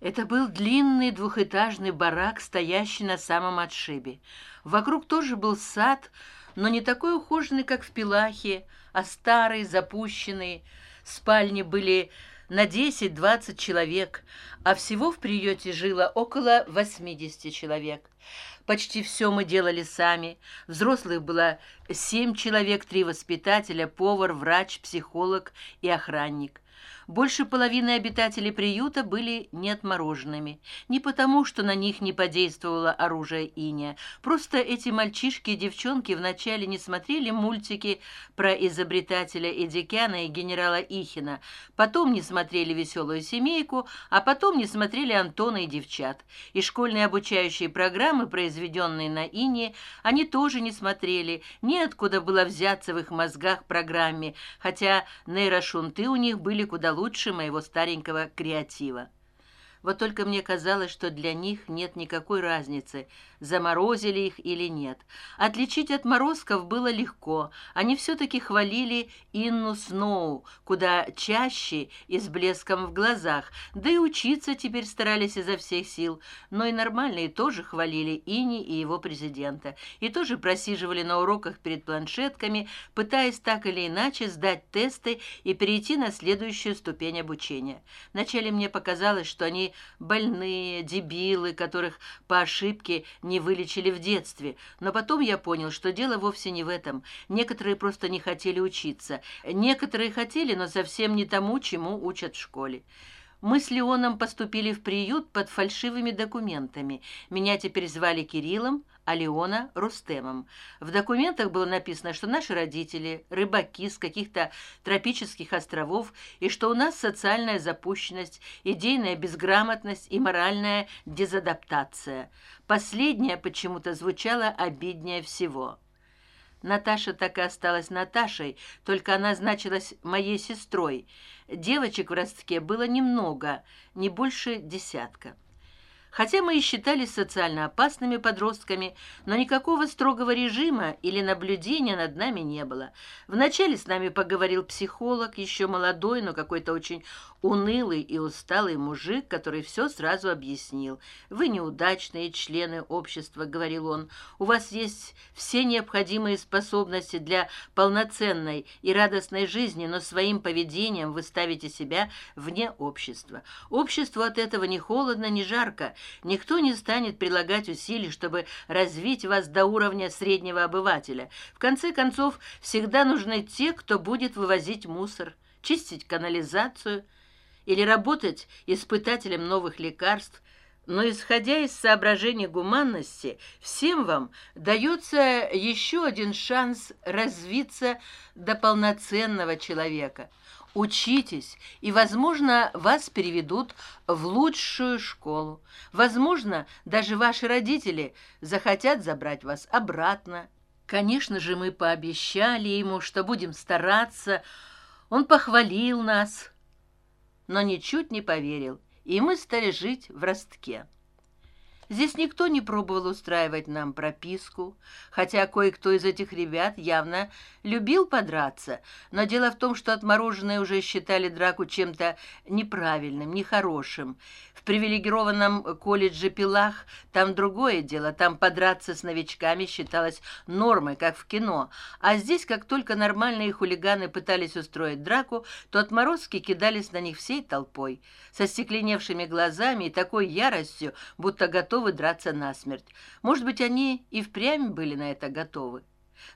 это был длинный двухэтажный барак стоящий на самом отшибе. Вокруг тоже был сад но не такой ухоженный как в пилахе а старый запущенный. Спальни были на десять двадцать человек а всего в приюте жило около восьмидесяти человек. Почти все мы делали сами. Взрослых было семь человек три воспитателя повар врач психолог и охранник больше половины обитателей приюта были неотмороженными. Не потому что на них не подействовало оружие иния просто эти мальчишки и девчонки вначале не смотрели мультики про изобретателя эдикяна и генерала ихина потом не смотрели веселую семейку а потом не смотрели антона и девчат и школьные обучающие программы произведенные на ине они тоже не смотрели. Неоткуда было взяться в их мозгах программе хотя нейрошунты у них были куда лучше моего старенького креатива вот только мне казалось что для них нет никакой разницы заморозили их или нет. Отличить отморозков было легко. Они все таки хвалили инну сноу куда чаще и с блеском в глазах. Да и учиться теперь старались изо всех сил. Но и нормальные тоже хвалили ини и его президента. И тоже просиживали на уроках перед планшетками пытаясь так или иначе сдать тесты и перейти на следующую ступень обучения. Вначале мне показалось что они больные дебилы которых по ошибке не вылечили в детстве. Но потом я понял что дело вовсе не в этом. Некоторые просто не хотели учиться. Некоторые хотели но совсем не тому чему учат в школе мы с леоном поступили в приют под фальшивыми документами. Меня теперь звали кириллом а леона рустемом. В документах было написано что наши родители рыбаки с каких то тропических островов и что у нас социальная запущенность идейная безграмотность и моральная дезадаптация. Последняя почему то звучала обиднее всего наташа так и осталась наташей только она значилась моей сестрой. Девочек в ростке было немного не больше десятка хотя мы и считались социально опасными подростками но никакого строгого режима или наблюдения над нами не было. Вначале с нами поговорил психолог еще молодой но какой то очень унылый и усталый мужик который все сразу объяснил. Вы неудачные члены общества говорил он. У вас есть все необходимые способности для полноценной и радостной жизни но своим поведением вы ставите себя вне общества. Обществу от этого не холодно не жарко никто не станет прилагать усилий чтобы развить вас до уровня среднего обывателя. В конце концов всегда нужны те кто будет вывозить мусор чистить канализацию или работать испытателем новых лекарств. Но исходя из соображений гуманности всем вам дается еще один шанс развиться до полноценного человека учитесь и возможно вас переведут в лучшую школу. Возможно даже ваши родители захотят забрать вас обратно. Конечно же мы пообещали ему что будем стараться. Он похвалил нас но ничуть не поверил и мы стали жить в ростке здесь никто не пробовал устраивать нам прописку хотя кое кто из этих ребят явно любил подраться но дело в том что отмороженные уже считали драку чем то неправильным нехорошим. В привилегированном колледже пилах там другое дело там подраться с новичками считалось нормой как в кино. А здесь как только нормальные хулиганы пытались устроить драку то отморозки кидались на них всей толпой со стекленевшими глазами и такой яростью будто готовы готовы драться насмерть. Может быть они и впрямь были на это готовы.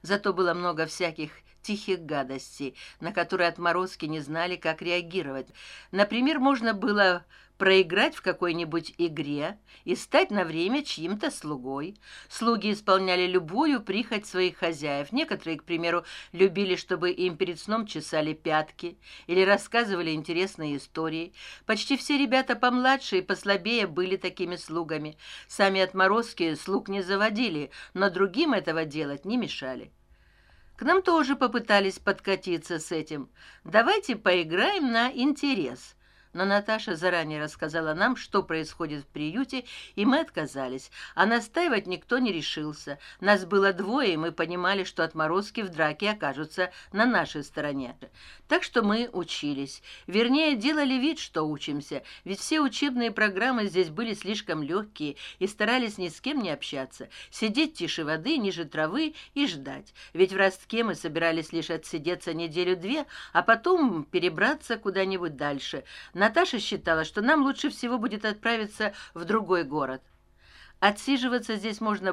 Зато было много всяких тихих гадостей на которые отморозки не знали как реагировать например можно было проиграть в какой-нибудь игре и стать на время чьим-то слугой. Слуги исполняли любую прихоть своих хозяев. Некоторые, к примеру, любили, чтобы им перед сном чесали пятки или рассказывали интересные истории. Почти все ребята помладше и послабее были такими слугами. Сами отморозки слуг не заводили, но другим этого делать не мешали. К нам тоже попытались подкатиться с этим. Давайте поиграем на интерес – но наташа заранее рассказала нам что происходит в приюте и мы отказались. А настаивать никто не решился. Нас было двое и мы понимали что отморозки в драке окажутся на нашей стороне. Так что мы учились. Вернее делали вид что учимся. Ведь все учебные программы здесь были слишком легкие и старались ни с кем не общаться. Сидеть тише воды ниже травы и ждать. Ведь в ростке мы собирались лишь отсидеться неделю две а потом перебраться куда нибудь дальше наташа считала что нам лучше всего будет отправиться в другой город. Отсиживаться здесь можно